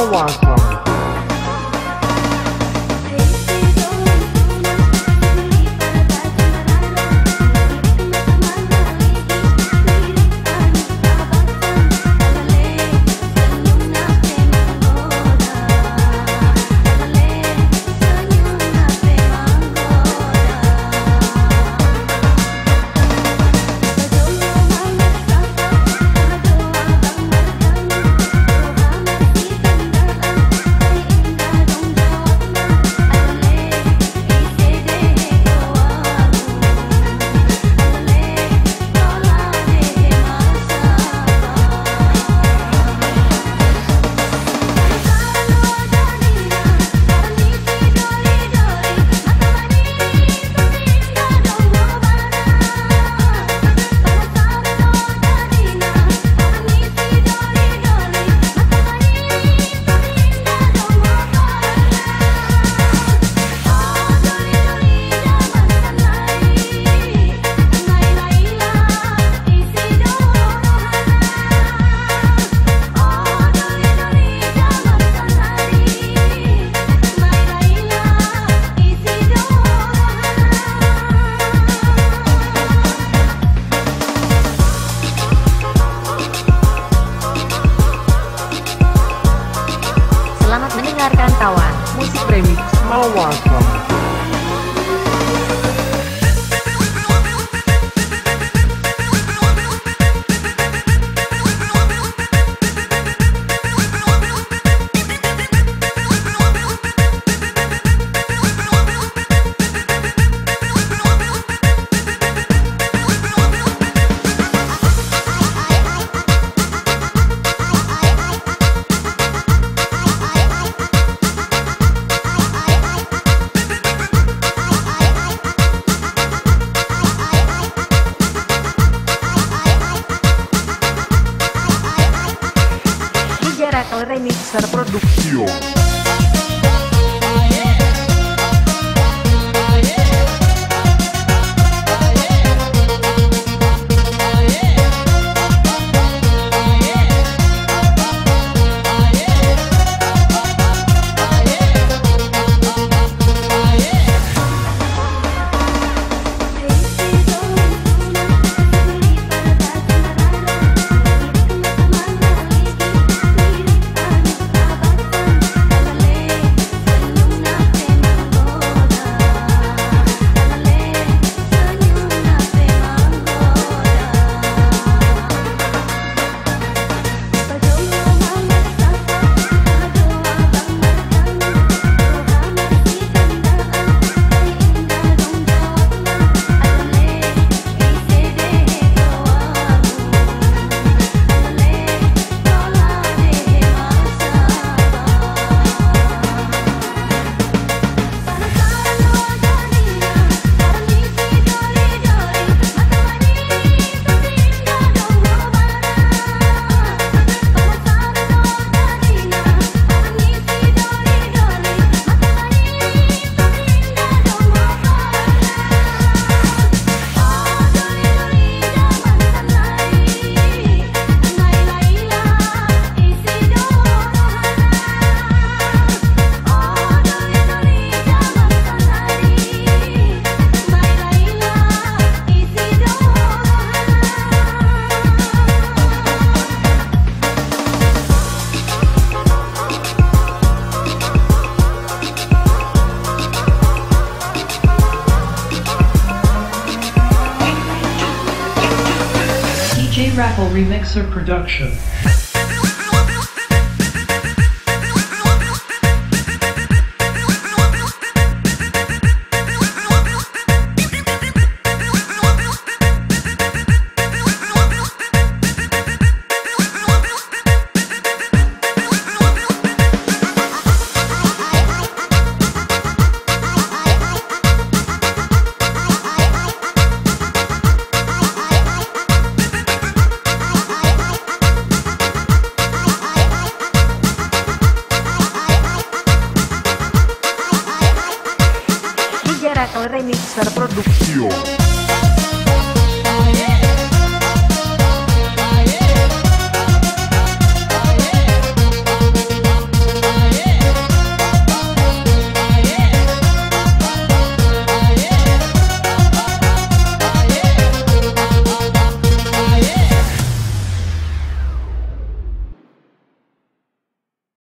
remix remix Mawasam. Remixer Producción. DJ Raffle Remixer Production. Horre mixar produkzioa